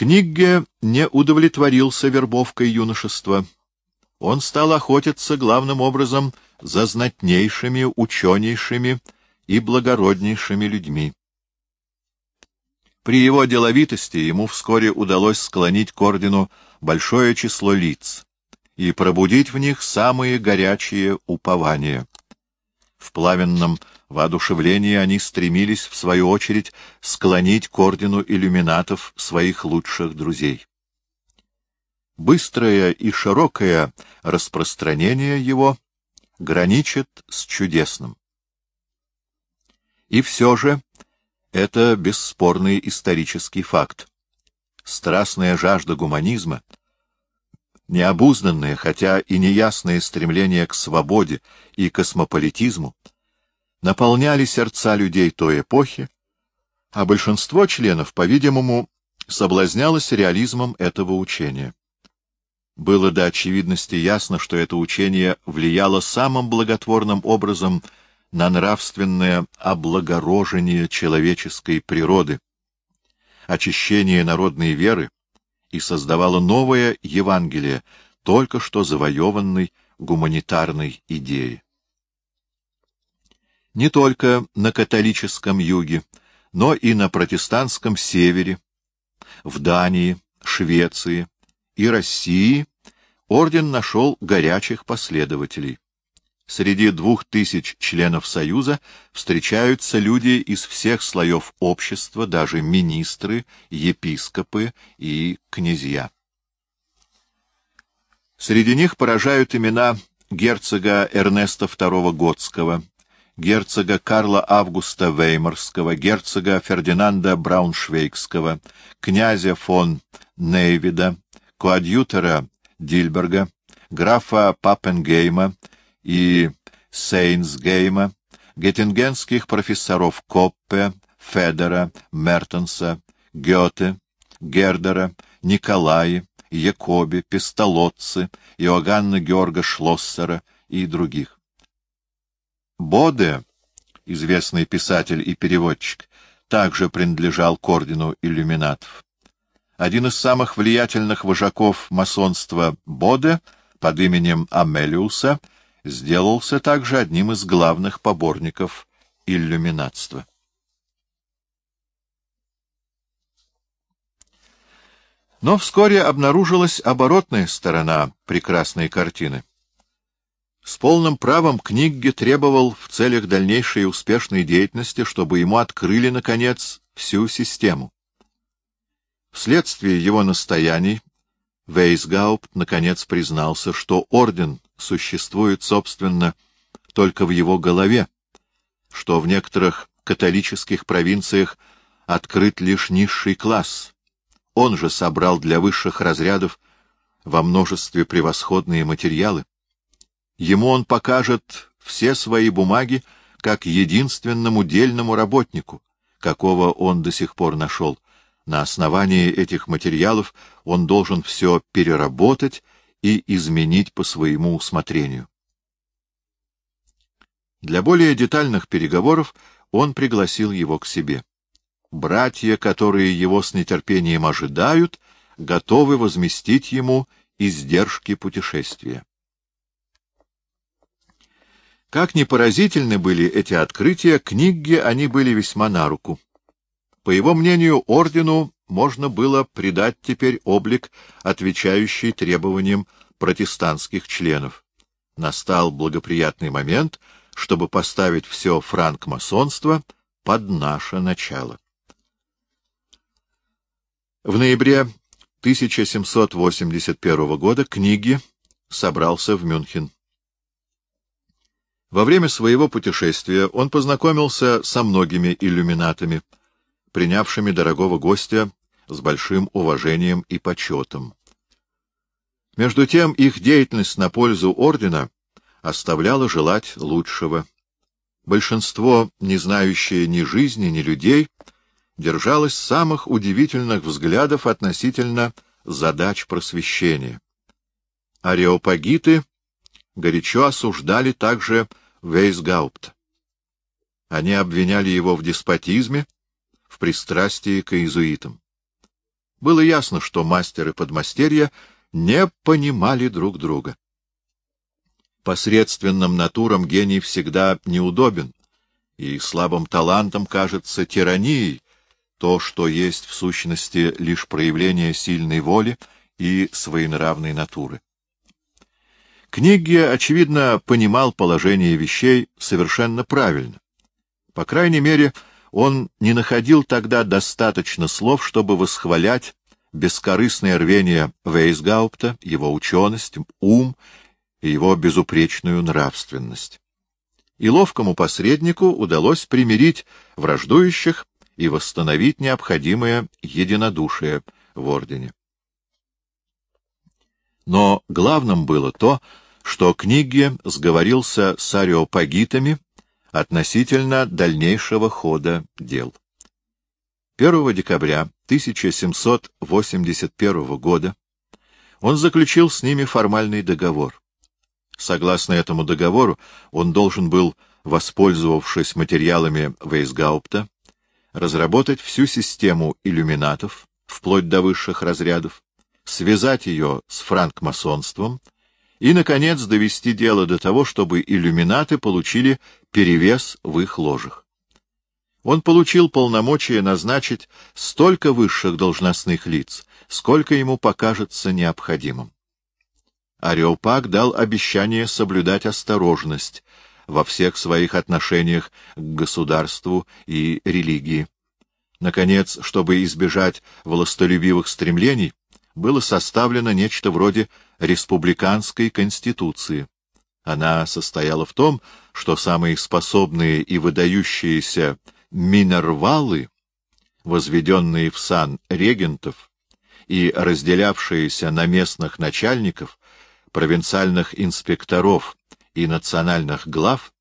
Книгге не удовлетворился вербовкой юношества. Он стал охотиться главным образом за знатнейшими, ученейшими и благороднейшими людьми. При его деловитости ему вскоре удалось склонить к ордену большое число лиц и пробудить в них самые горячие упования. В пламенном воодушевлении они стремились, в свою очередь, склонить к ордену иллюминатов своих лучших друзей. Быстрое и широкое распространение его граничит с чудесным. И все же это бесспорный исторический факт. Страстная жажда гуманизма, необузданное, хотя и неясное стремление к свободе и космополитизму наполняли сердца людей той эпохи, а большинство членов, по-видимому, соблазнялось реализмом этого учения. Было до очевидности ясно, что это учение влияло самым благотворным образом на нравственное облагорожение человеческой природы, очищение народной веры и создавало новое Евангелие, только что завоеванной гуманитарной идеи. Не только на католическом юге, но и на протестантском севере, в Дании, Швеции и России орден нашел горячих последователей. Среди двух тысяч членов Союза встречаются люди из всех слоев общества, даже министры, епископы и князья. Среди них поражают имена герцога Эрнеста II Готского, герцога Карла Августа Веймарского, герцога Фердинанда Брауншвейгского, князя фон Нейвида, коадьютора Дильберга, графа Паппенгейма, и Сейнсгейма, геттингенских профессоров Коппе, Федера, Мертенса, Гёте, Гердера, Николаи, Якоби, Пестолотцы, Иоганна Георга Шлоссера и других. Боде, известный писатель и переводчик, также принадлежал к ордену иллюминатов. Один из самых влиятельных вожаков масонства Боде под именем Амелиуса — сделался также одним из главных поборников иллюминатства. Но вскоре обнаружилась оборотная сторона прекрасной картины. С полным правом Книгге требовал в целях дальнейшей успешной деятельности, чтобы ему открыли, наконец, всю систему. Вследствие его настояний Вейсгаупт, наконец, признался, что орден существует, собственно, только в его голове, что в некоторых католических провинциях открыт лишь низший класс. Он же собрал для высших разрядов во множестве превосходные материалы. Ему он покажет все свои бумаги как единственному дельному работнику, какого он до сих пор нашел. На основании этих материалов он должен все переработать и изменить по своему усмотрению. Для более детальных переговоров он пригласил его к себе. Братья, которые его с нетерпением ожидают, готовы возместить ему издержки путешествия. Как ни поразительны были эти открытия, книги они были весьма на руку. По его мнению, ордену можно было придать теперь облик, отвечающий требованиям протестантских членов. Настал благоприятный момент, чтобы поставить все франкмасонство под наше начало. В ноябре 1781 года книги собрался в Мюнхен. Во время своего путешествия он познакомился со многими иллюминатами, принявшими дорогого гостя с большим уважением и почетом. Между тем их деятельность на пользу ордена оставляла желать лучшего. Большинство, не знающее ни жизни, ни людей, держалось самых удивительных взглядов относительно задач просвещения. Ареопагиты горячо осуждали также Вейсгаупт. Они обвиняли его в деспотизме, в пристрастии к иезуитам. Было ясно, что мастер и подмастерья не понимали друг друга. Посредственным натурам гений всегда неудобен, и слабым талантом кажется тиранией то, что есть в сущности лишь проявление сильной воли и своенравной натуры. Книги, очевидно, понимал положение вещей совершенно правильно. По крайней мере, он не находил тогда достаточно слов, чтобы восхвалять бескорыстное рвение Вейсгаупта, его ученость, ум и его безупречную нравственность. И ловкому посреднику удалось примирить враждующих и восстановить необходимое единодушие в ордене. Но главным было то, что книги сговорился с ариопагитами относительно дальнейшего хода дел. 1 декабря 1781 года он заключил с ними формальный договор. Согласно этому договору, он должен был, воспользовавшись материалами Вейсгаупта, разработать всю систему иллюминатов, вплоть до высших разрядов, связать ее с франкмасонством и, наконец, довести дело до того, чтобы иллюминаты получили перевес в их ложах. Он получил полномочия назначить столько высших должностных лиц, сколько ему покажется необходимым. Ареопаг дал обещание соблюдать осторожность во всех своих отношениях к государству и религии. Наконец, чтобы избежать властолюбивых стремлений, было составлено нечто вроде республиканской конституции. Она состояла в том, что самые способные и выдающиеся минервалы, возведенные в сан регентов и разделявшиеся на местных начальников, провинциальных инспекторов и национальных глав,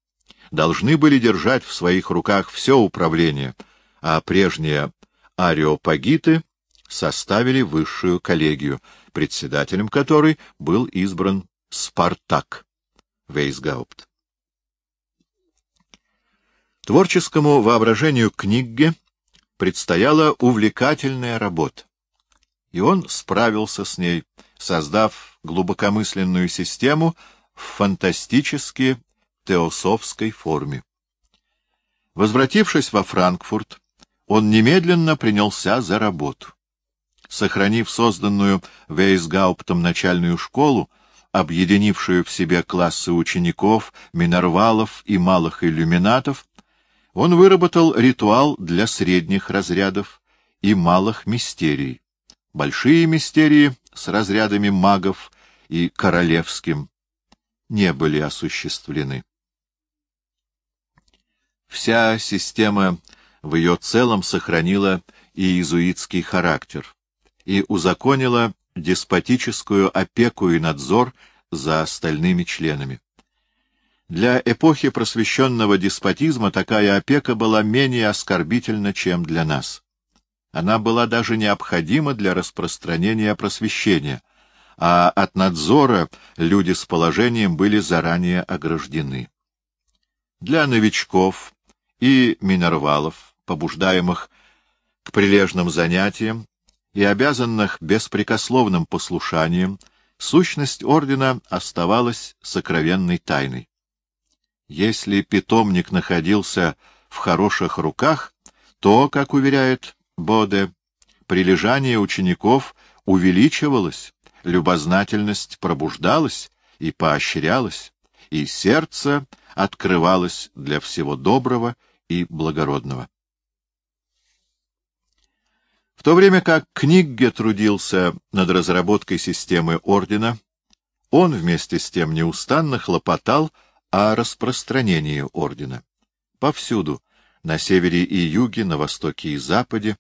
должны были держать в своих руках все управление, а прежние ариопагиты составили высшую коллегию, председателем которой был избран Спартак Вейсгаупт. Творческому воображению книги предстояла увлекательная работа, и он справился с ней, создав глубокомысленную систему в фантастически теософской форме. Возвратившись во Франкфурт, он немедленно принялся за работу сохранив созданную Вейсгауптом начальную школу, объединившую в себе классы учеников, минорвалов и малых иллюминатов, он выработал ритуал для средних разрядов и малых мистерий. Большие мистерии с разрядами магов и королевским не были осуществлены. Вся система в ее целом сохранила иезуитский характер и узаконила деспотическую опеку и надзор за остальными членами. Для эпохи просвещенного деспотизма такая опека была менее оскорбительна, чем для нас. Она была даже необходима для распространения просвещения, а от надзора люди с положением были заранее ограждены. Для новичков и минервалов, побуждаемых к прилежным занятиям, и обязанных беспрекословным послушанием, сущность ордена оставалась сокровенной тайной. Если питомник находился в хороших руках, то, как уверяет Боде, прилежание учеников увеличивалось, любознательность пробуждалась и поощрялась, и сердце открывалось для всего доброго и благородного. В то время как Книгге трудился над разработкой системы ордена, он вместе с тем неустанно хлопотал о распространении ордена. Повсюду, на севере и юге, на востоке и западе,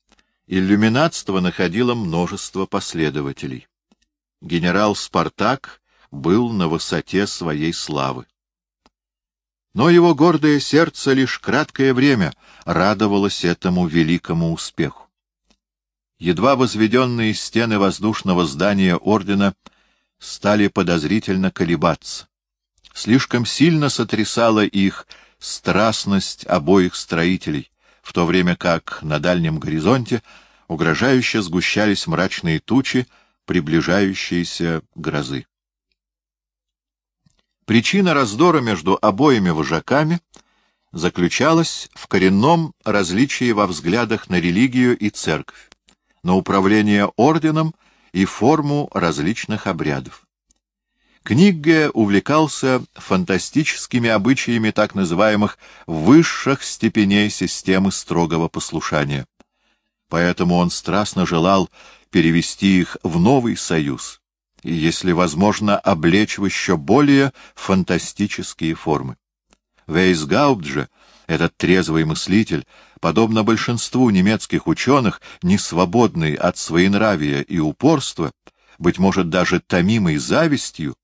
иллюминатство находило множество последователей. Генерал Спартак был на высоте своей славы. Но его гордое сердце лишь краткое время радовалось этому великому успеху едва возведенные стены воздушного здания ордена стали подозрительно колебаться. Слишком сильно сотрясала их страстность обоих строителей, в то время как на дальнем горизонте угрожающе сгущались мрачные тучи приближающейся грозы. Причина раздора между обоими вожаками заключалась в коренном различии во взглядах на религию и церковь, на управление орденом и форму различных обрядов. Книгге увлекался фантастическими обычаями так называемых высших степеней системы строгого послушания. Поэтому он страстно желал перевести их в новый союз и, если возможно, облечь в еще более фантастические формы. Вейсгаупт же, этот трезвый мыслитель, подобно большинству немецких ученых, не свободный от своенравия и упорства, быть может, даже томимый завистью,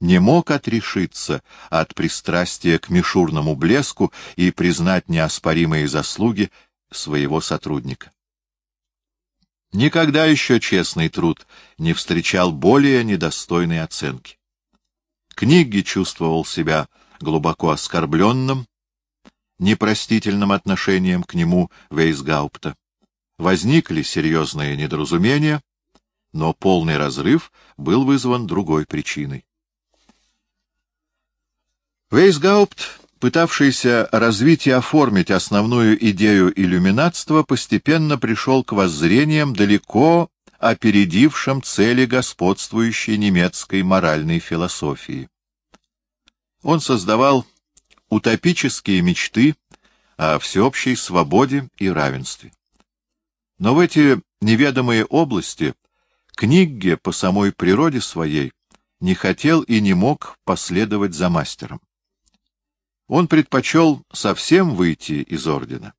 не мог отрешиться от пристрастия к мишурному блеску и признать неоспоримые заслуги своего сотрудника. Никогда еще честный труд не встречал более недостойной оценки. Книги чувствовал себя глубоко оскорбленным, непростительным отношением к нему Вейсгаупта. Возникли серьезные недоразумения, но полный разрыв был вызван другой причиной. Вейсгаупт, пытавшийся развить и оформить основную идею иллюминатства, постепенно пришел к воззрениям, далеко опередившим цели господствующей немецкой моральной философии. Он создавал утопические мечты о всеобщей свободе и равенстве. Но в эти неведомые области книге по самой природе своей не хотел и не мог последовать за мастером. Он предпочел совсем выйти из ордена.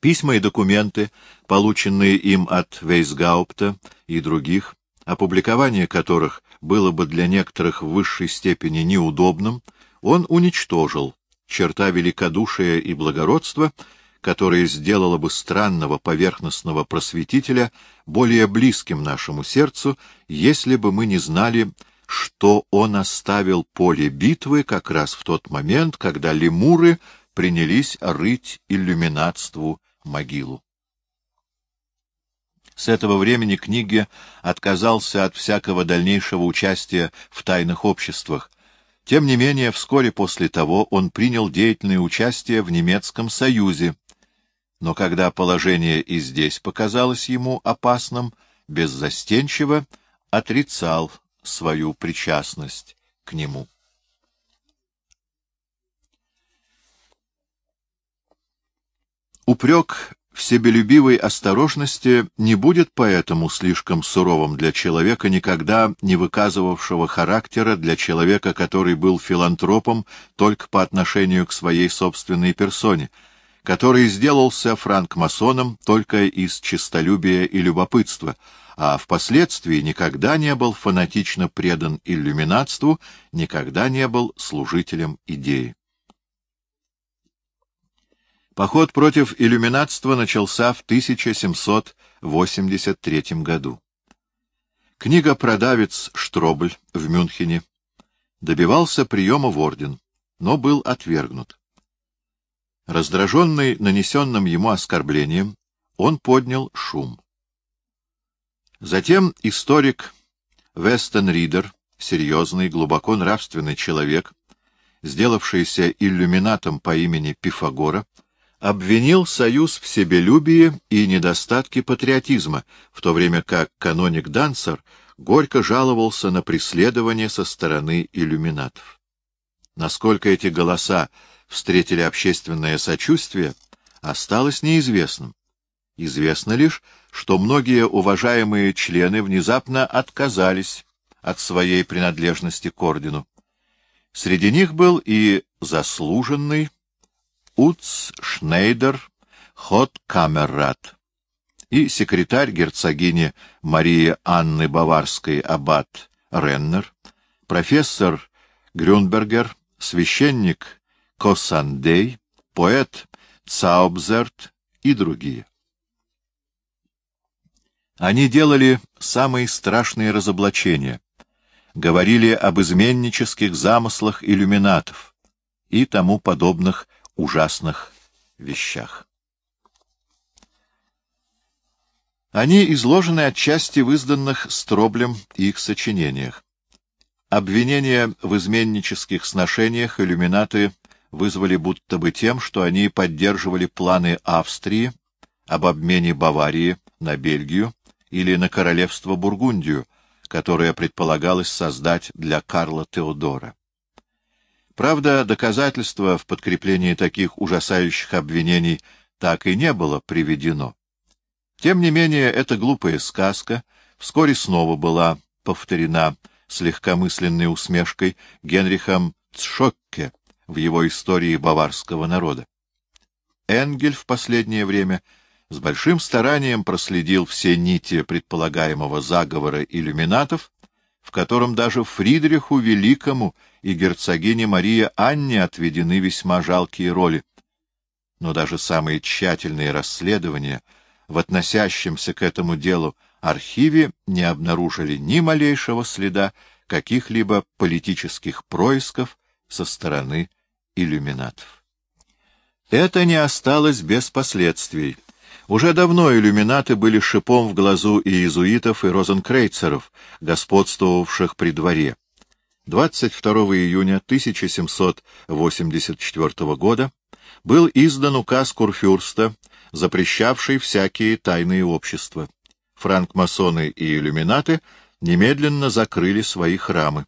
Письма и документы, полученные им от Вейсгаупта и других, опубликование которых было бы для некоторых в высшей степени неудобным, он уничтожил, черта великодушия и благородства, которая сделала бы странного поверхностного просветителя более близким нашему сердцу, если бы мы не знали, что он оставил поле битвы как раз в тот момент, когда лемуры принялись рыть иллюминатству могилу. С этого времени книги отказался от всякого дальнейшего участия в тайных обществах. Тем не менее, вскоре после того он принял деятельное участие в немецком союзе. Но когда положение и здесь показалось ему опасным, беззастенчиво отрицал свою причастность к нему. Упрек себелюбивой осторожности не будет поэтому слишком суровым для человека, никогда не выказывавшего характера, для человека, который был филантропом только по отношению к своей собственной персоне, который сделался франкмасоном только из честолюбия и любопытства, а впоследствии никогда не был фанатично предан иллюминатству, никогда не был служителем идеи. Поход против иллюминатства начался в 1783 году. Книга «Продавец Штробль» в Мюнхене добивался приема в орден, но был отвергнут. Раздраженный нанесенным ему оскорблением, он поднял шум. Затем историк Вестон Ридер, серьезный, глубоко нравственный человек, сделавшийся иллюминатом по имени Пифагора, обвинил союз в себелюбии и недостатке патриотизма, в то время как каноник Дансер горько жаловался на преследование со стороны иллюминатов. Насколько эти голоса встретили общественное сочувствие, осталось неизвестным. Известно лишь, что многие уважаемые члены внезапно отказались от своей принадлежности к ордену. Среди них был и заслуженный Уц Шнейдер Хоткамеррат и секретарь герцогини Марии Анны Баварской аббат Реннер, профессор Грюнбергер, священник Косандей, поэт Цаубзерт и другие. Они делали самые страшные разоблачения, говорили об изменнических замыслах иллюминатов и тому подобных ужасных вещах. Они изложены отчасти в изданных Строблем их сочинениях. Обвинения в изменнических сношениях иллюминаты вызвали будто бы тем, что они поддерживали планы Австрии об обмене Баварии на Бельгию или на королевство Бургундию, которое предполагалось создать для Карла Теодора. Правда, доказательства в подкреплении таких ужасающих обвинений так и не было приведено. Тем не менее, эта глупая сказка вскоре снова была повторена с легкомысленной усмешкой Генрихом Цшокке в его истории баварского народа. Энгель в последнее время с большим старанием проследил все нити предполагаемого заговора иллюминатов, в котором даже Фридриху Великому и герцогине Мария Анне отведены весьма жалкие роли. Но даже самые тщательные расследования в относящемся к этому делу архиве не обнаружили ни малейшего следа каких-либо политических происков со стороны иллюминатов. Это не осталось без последствий. Уже давно иллюминаты были шипом в глазу и иезуитов, и розенкрейцеров, господствовавших при дворе. 22 июня 1784 года был издан указ Курфюрста, запрещавший всякие тайные общества. Франкмасоны и иллюминаты немедленно закрыли свои храмы.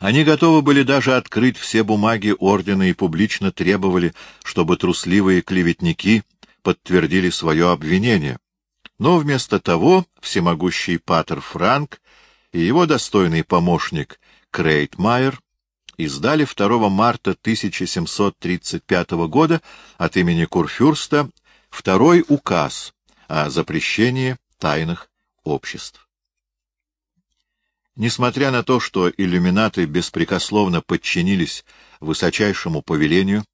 Они готовы были даже открыть все бумаги ордена и публично требовали, чтобы трусливые клеветники подтвердили свое обвинение. Но вместо того всемогущий Патер Франк и его достойный помощник Крейтмайер издали 2 марта 1735 года от имени Курфюрста второй указ о запрещении тайных обществ. Несмотря на то, что иллюминаты беспрекословно подчинились высочайшему повелению,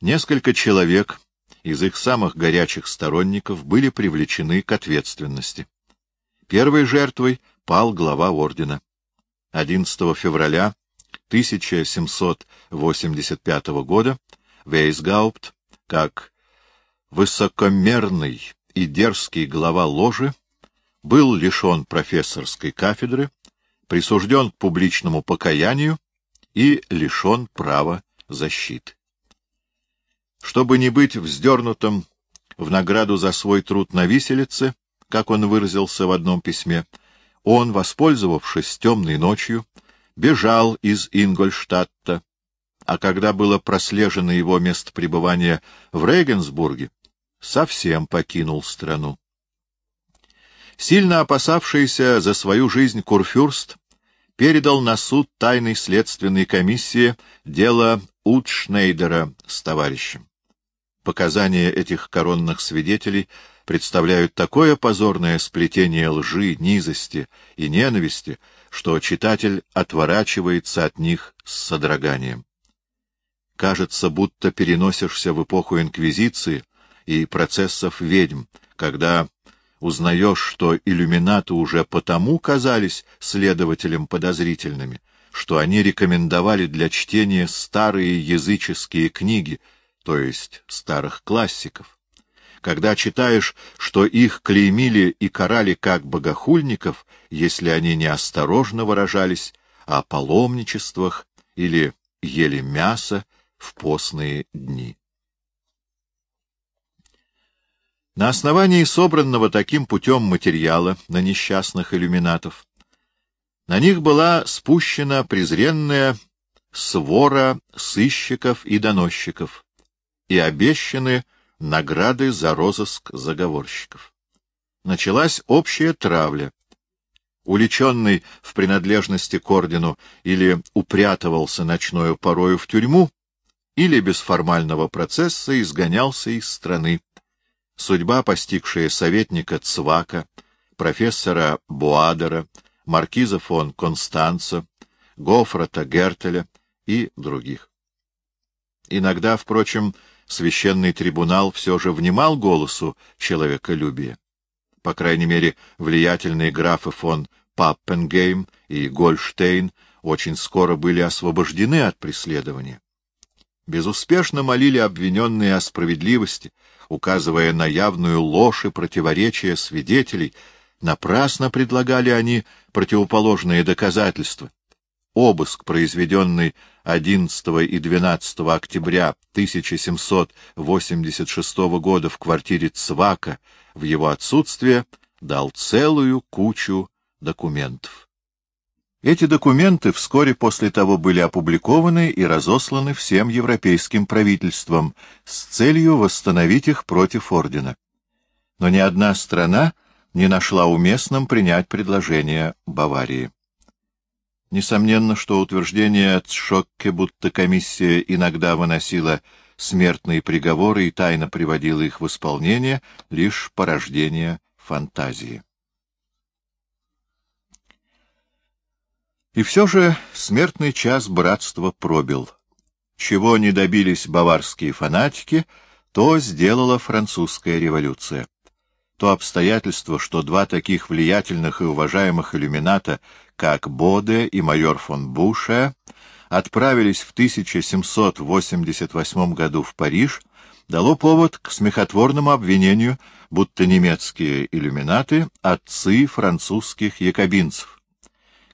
несколько человек из их самых горячих сторонников были привлечены к ответственности. Первой жертвой пал глава ордена. 11 февраля 1785 года Вейсгаупт, как высокомерный и дерзкий глава ложи, был лишен профессорской кафедры, присужден к публичному покаянию и лишен права защиты. Чтобы не быть вздернутым в награду за свой труд на виселице, как он выразился в одном письме, он, воспользовавшись темной ночью, бежал из Ингольштадта, а когда было прослежено его место пребывания в Регенсбурге, совсем покинул страну. Сильно опасавшийся за свою жизнь Курфюрст передал на суд тайной следственной комиссии дело Утшнейдера с товарищем. Показания этих коронных свидетелей представляют такое позорное сплетение лжи, низости и ненависти, что читатель отворачивается от них с содроганием. Кажется, будто переносишься в эпоху Инквизиции и процессов ведьм, когда узнаешь, что иллюминаты уже потому казались следователям подозрительными, что они рекомендовали для чтения старые языческие книги, то есть старых классиков. Когда читаешь, что их клеймили и карали как богохульников, если они неосторожно выражались о паломничествах или ели мясо в постные дни. На основании собранного таким путем материала на несчастных иллюминатов на них была спущена презренная свора сыщиков и доносчиков и обещаны награды за розыск заговорщиков. Началась общая травля. Уличенный в принадлежности к ордену или упрятывался ночною порою в тюрьму, или без формального процесса изгонялся из страны. Судьба, постигшая советника Цвака, профессора Буадера, маркиза фон Констанца, Гофрата Гертеля и других. Иногда, впрочем, священный трибунал все же внимал голосу человеколюбия. По крайней мере, влиятельные графы фон Паппенгейм и Гольштейн очень скоро были освобождены от преследования. Безуспешно молили обвиненные о справедливости, указывая на явную ложь и противоречие свидетелей, напрасно предлагали они противоположные доказательства. Обыск, произведенный 11 и 12 октября 1786 года в квартире Цвака в его отсутствие, дал целую кучу документов. Эти документы вскоре после того были опубликованы и разосланы всем европейским правительствам с целью восстановить их против ордена. Но ни одна страна не нашла уместным принять предложение Баварии. Несомненно, что утверждение Цшокке, будто комиссия иногда выносила смертные приговоры и тайно приводила их в исполнение, лишь порождение фантазии. И все же смертный час братства пробил. Чего не добились баварские фанатики, то сделала французская революция то обстоятельство, что два таких влиятельных и уважаемых иллюмината, как Боде и майор фон Буше, отправились в 1788 году в Париж, дало повод к смехотворному обвинению, будто немецкие иллюминаты — отцы французских якобинцев.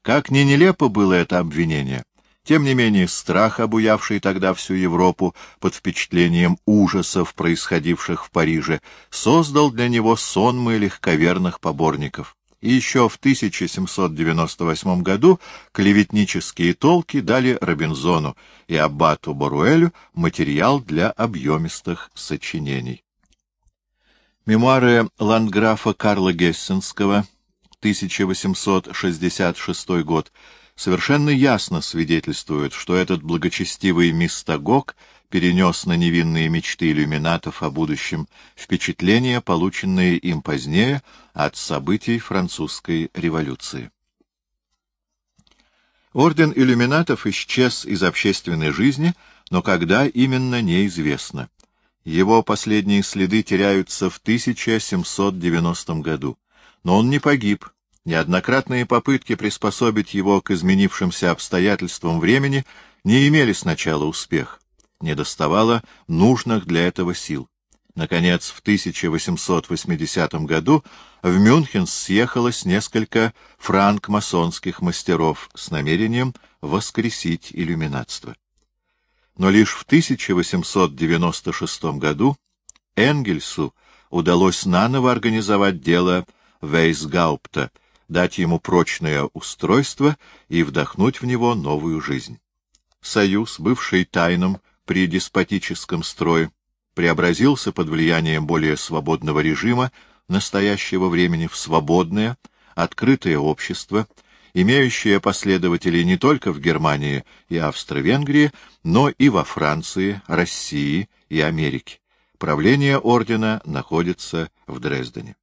Как ни нелепо было это обвинение, тем не менее, страх, обуявший тогда всю Европу под впечатлением ужасов, происходивших в Париже, создал для него сонмы легковерных поборников. И еще в 1798 году клеветнические толки дали Робинзону и аббату Боруэлю материал для объемистых сочинений. Мемуары ландграфа Карла Гессенского, 1866 год, совершенно ясно свидетельствуют, что этот благочестивый мистагог перенес на невинные мечты иллюминатов о будущем впечатления, полученные им позднее от событий французской революции. Орден иллюминатов исчез из общественной жизни, но когда именно неизвестно. Его последние следы теряются в 1790 году. Но он не погиб, Неоднократные попытки приспособить его к изменившимся обстоятельствам времени не имели сначала успех, не доставало нужных для этого сил. Наконец, в 1880 году в Мюнхен съехалось несколько франк-масонских мастеров с намерением воскресить иллюминатство. Но лишь в 1896 году Энгельсу удалось наново организовать дело Вейсгаупта, дать ему прочное устройство и вдохнуть в него новую жизнь. Союз, бывший тайным при деспотическом строе, преобразился под влиянием более свободного режима настоящего времени в свободное, открытое общество, имеющее последователей не только в Германии и Австро-Венгрии, но и во Франции, России и Америке. Правление ордена находится в Дрездене.